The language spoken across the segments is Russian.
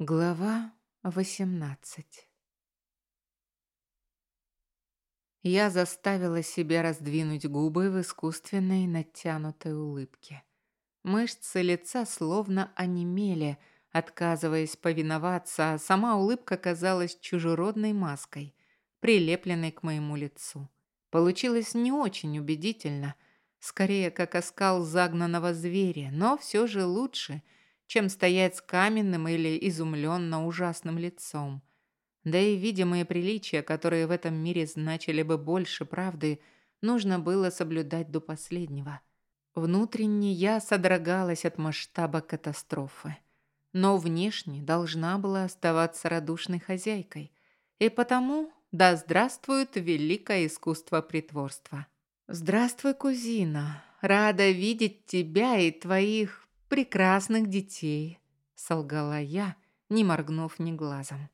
Глава 18 Я заставила себя раздвинуть губы в искусственной натянутой улыбке. Мышцы лица словно онемели, отказываясь повиноваться, а сама улыбка казалась чужеродной маской, прилепленной к моему лицу. Получилось не очень убедительно, скорее как оскал загнанного зверя, но все же лучше – чем стоять с каменным или изумленно ужасным лицом. Да и видимые приличия, которые в этом мире значили бы больше правды, нужно было соблюдать до последнего. Внутренне я содрогалась от масштаба катастрофы. Но внешне должна была оставаться радушной хозяйкой. И потому да здравствует великое искусство притворства. «Здравствуй, кузина. Рада видеть тебя и твоих прекрасных детей», — солгала я, не моргнув ни глазом.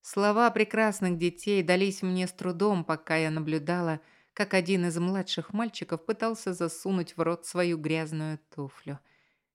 Слова прекрасных детей дались мне с трудом, пока я наблюдала, как один из младших мальчиков пытался засунуть в рот свою грязную туфлю.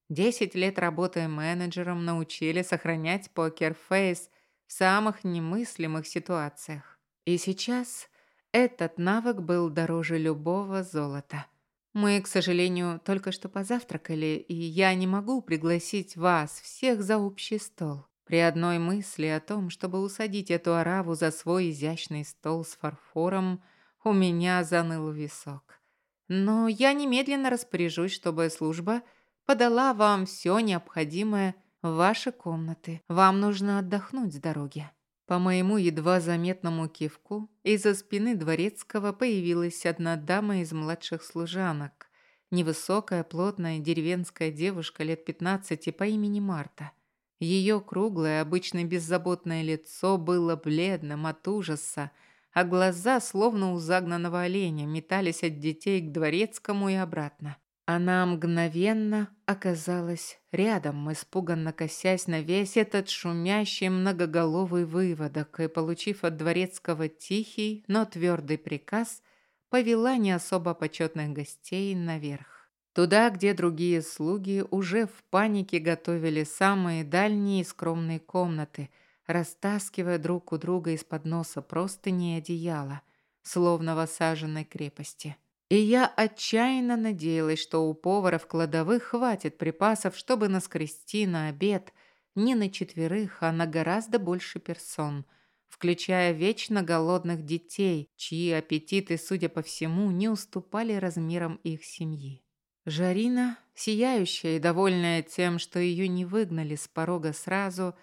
Десять лет работы менеджером научили сохранять покер-фейс в самых немыслимых ситуациях. И сейчас этот навык был дороже любого золота. Мы, к сожалению, только что позавтракали, и я не могу пригласить вас всех за общий стол. При одной мысли о том, чтобы усадить эту ораву за свой изящный стол с фарфором, у меня заныл висок. Но я немедленно распоряжусь, чтобы служба подала вам все необходимое в ваши комнаты. Вам нужно отдохнуть с дороги. По моему едва заметному кивку из-за спины дворецкого появилась одна дама из младших служанок. Невысокая, плотная деревенская девушка лет 15 по имени Марта. Ее круглое, обычно беззаботное лицо было бледным от ужаса, а глаза, словно у загнанного оленя, метались от детей к дворецкому и обратно. Она мгновенно оказалась рядом, испуганно косясь на весь этот шумящий многоголовый выводок и, получив от дворецкого тихий, но твердый приказ, повела не особо почетных гостей наверх. Туда, где другие слуги уже в панике готовили самые дальние и скромные комнаты, растаскивая друг у друга из-под носа простыни и одеяла, словно в осаженной крепости. И я отчаянно надеялась, что у повара в кладовых хватит припасов, чтобы наскрести на обед не на четверых, а на гораздо больше персон, включая вечно голодных детей, чьи аппетиты, судя по всему, не уступали размерам их семьи. Жарина, сияющая и довольная тем, что ее не выгнали с порога сразу,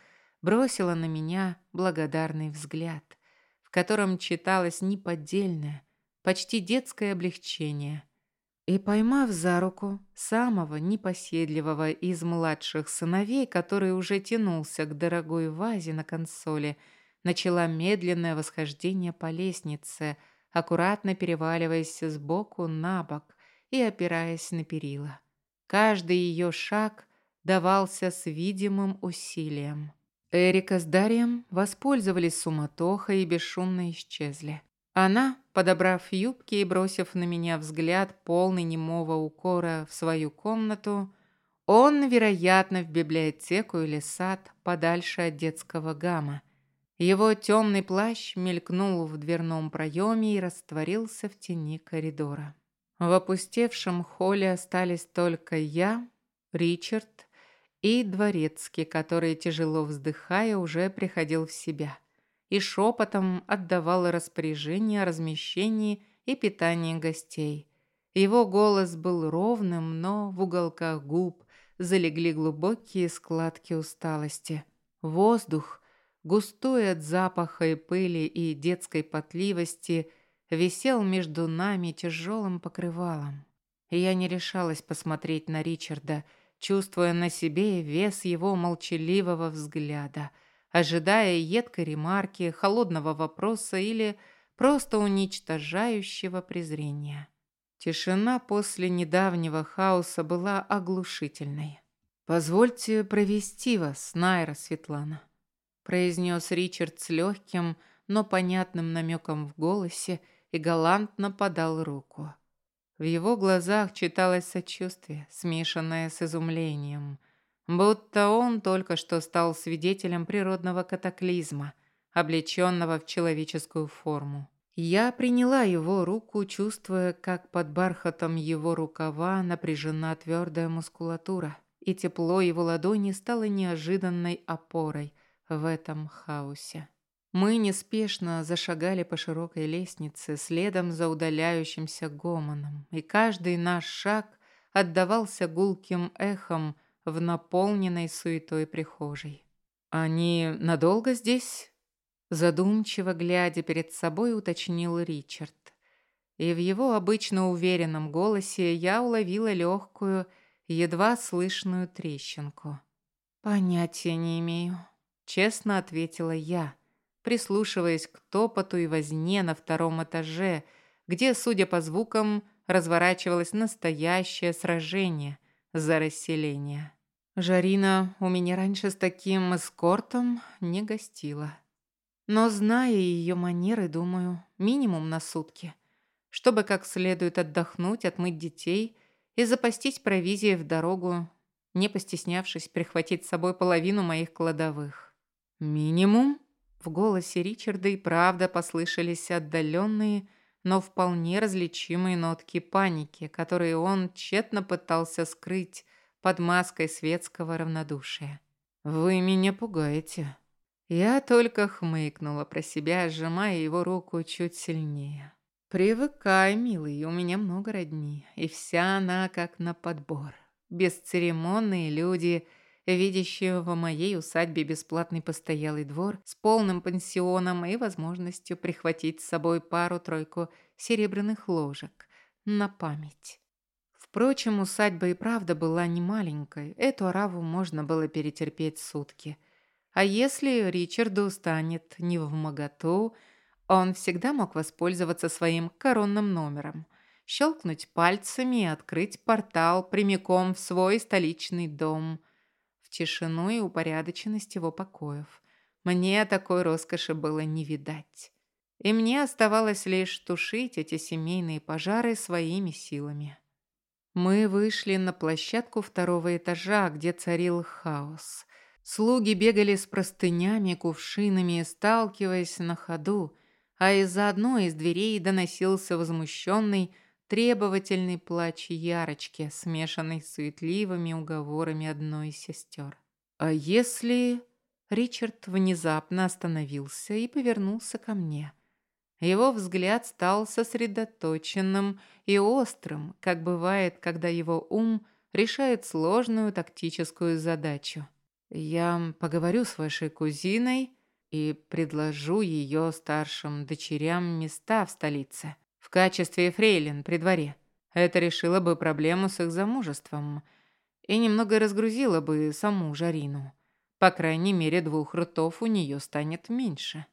бросила на меня благодарный взгляд, в котором читалось неподдельное – почти детское облегчение. И поймав за руку самого непоседливого из младших сыновей, который уже тянулся к дорогой вазе на консоли, начала медленное восхождение по лестнице, аккуратно переваливаясь сбоку на бок и опираясь на перила. Каждый ее шаг давался с видимым усилием. Эрика с Дарием воспользовались суматохой и бесшумно исчезли. Она, подобрав юбки и бросив на меня взгляд полный немого укора в свою комнату, он, вероятно, в библиотеку или сад подальше от детского гамма. Его темный плащ мелькнул в дверном проеме и растворился в тени коридора. В опустевшем холле остались только я, Ричард и Дворецкий, который, тяжело вздыхая, уже приходил в себя – и шепотом отдавал распоряжение о размещении и питании гостей. Его голос был ровным, но в уголках губ залегли глубокие складки усталости. Воздух, густой от запаха и пыли и детской потливости, висел между нами тяжелым покрывалом. И я не решалась посмотреть на Ричарда, чувствуя на себе вес его молчаливого взгляда – ожидая едкой ремарки, холодного вопроса или просто уничтожающего презрения. Тишина после недавнего хаоса была оглушительной. «Позвольте провести вас, Найра Светлана», произнес Ричард с легким, но понятным намеком в голосе и галантно подал руку. В его глазах читалось сочувствие, смешанное с изумлением – Будто он только что стал свидетелем природного катаклизма, облеченного в человеческую форму. Я приняла его руку, чувствуя, как под бархатом его рукава напряжена твердая мускулатура, и тепло его ладони стало неожиданной опорой в этом хаосе. Мы неспешно зашагали по широкой лестнице, следом за удаляющимся гомоном, и каждый наш шаг отдавался гулким эхом в наполненной суетой прихожей. «Они надолго здесь?» Задумчиво глядя перед собой, уточнил Ричард. И в его обычно уверенном голосе я уловила легкую, едва слышную трещинку. «Понятия не имею», — честно ответила я, прислушиваясь к топоту и возне на втором этаже, где, судя по звукам, разворачивалось настоящее сражение за расселение. Жарина у меня раньше с таким эскортом не гостила. Но, зная ее манеры, думаю, минимум на сутки, чтобы как следует отдохнуть, отмыть детей и запастись провизией в дорогу, не постеснявшись прихватить с собой половину моих кладовых. «Минимум?» В голосе Ричарда и правда послышались отдаленные, но вполне различимые нотки паники, которые он тщетно пытался скрыть под маской светского равнодушия. «Вы меня пугаете», я только хмыкнула про себя, сжимая его руку чуть сильнее. «Привыкай, милый, у меня много родни, и вся она как на подбор. Бесцеремонные люди, видящие в моей усадьбе бесплатный постоялый двор с полным пансионом и возможностью прихватить с собой пару-тройку серебряных ложек на память». Впрочем, усадьба и правда была не маленькой, эту ораву можно было перетерпеть сутки – а если Ричарду станет не в моготу, он всегда мог воспользоваться своим коронным номером, щелкнуть пальцами и открыть портал прямиком в свой столичный дом, в тишину и упорядоченность его покоев. Мне такой роскоши было не видать. И мне оставалось лишь тушить эти семейные пожары своими силами. Мы вышли на площадку второго этажа, где царил хаос. Слуги бегали с простынями, кувшинами, сталкиваясь на ходу, а из-за одной из дверей доносился возмущенный, требовательный плач Ярочки, смешанный с суетливыми уговорами одной из сестер. «А если...» Ричард внезапно остановился и повернулся ко мне. Его взгляд стал сосредоточенным и острым, как бывает, когда его ум решает сложную тактическую задачу. Я поговорю с вашей кузиной и предложу ее старшим дочерям места в столице в качестве фрейлин при дворе. Это решило бы проблему с их замужеством и немного разгрузило бы саму Жарину. По крайней мере, двух ртов у нее станет меньше.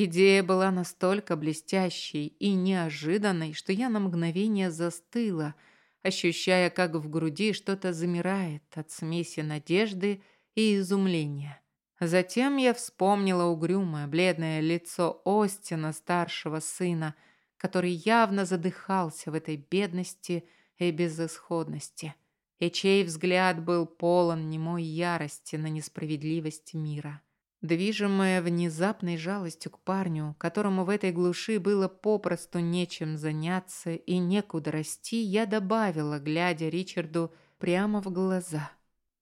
Идея была настолько блестящей и неожиданной, что я на мгновение застыла, ощущая, как в груди что-то замирает от смеси надежды и изумления. Затем я вспомнила угрюмое, бледное лицо Остина, старшего сына, который явно задыхался в этой бедности и безысходности, и чей взгляд был полон немой ярости на несправедливость мира. Движимая внезапной жалостью к парню, которому в этой глуши было попросту нечем заняться и некуда расти, я добавила, глядя Ричарду прямо в глаза.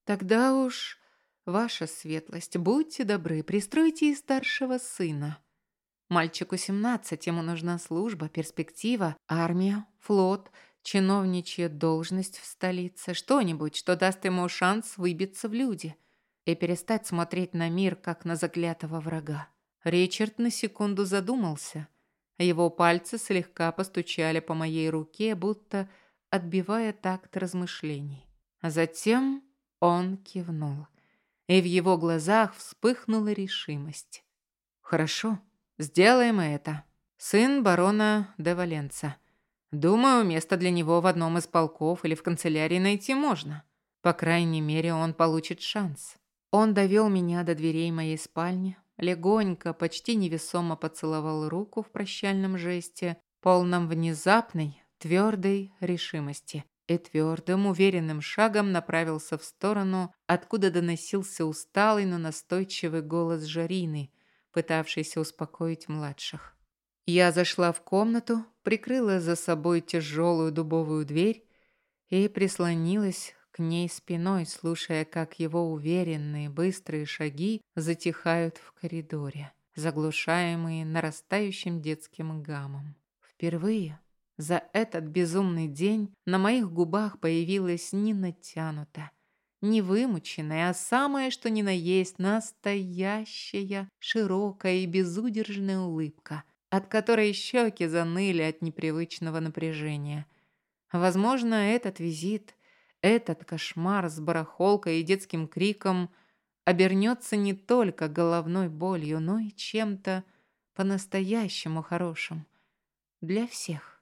«Тогда уж Ваша светлость, будьте добры, пристройте и старшего сына. Мальчику 17, ему нужна служба, перспектива, армия, флот, чиновничья должность в столице, что-нибудь, что даст ему шанс выбиться в люди и перестать смотреть на мир, как на заклятого врага. Ричард на секунду задумался. Его пальцы слегка постучали по моей руке, будто отбивая такт размышлений. Затем он кивнул и в его глазах вспыхнула решимость. «Хорошо, сделаем это. Сын барона де Валенца. Думаю, место для него в одном из полков или в канцелярии найти можно. По крайней мере, он получит шанс». Он довел меня до дверей моей спальни, легонько, почти невесомо поцеловал руку в прощальном жесте, полном внезапной, твердой решимости. и твердым, уверенным шагом направился в сторону, откуда доносился усталый, но настойчивый голос Жарины, пытавшийся успокоить младших. Я зашла в комнату, прикрыла за собой тяжелую дубовую дверь и прислонилась к ней спиной, слушая, как его уверенные, быстрые шаги затихают в коридоре, заглушаемые нарастающим детским гамом. Впервые за этот безумный день на моих губах появилась не натянута, не вымученная, а самое, что ни на есть, настоящая, широкая и безудержная улыбка, от которой щеки заныли от непривычного напряжения. Возможно, этот визит, этот кошмар с барахолкой и детским криком обернется не только головной болью, но и чем-то по-настоящему хорошим для всех.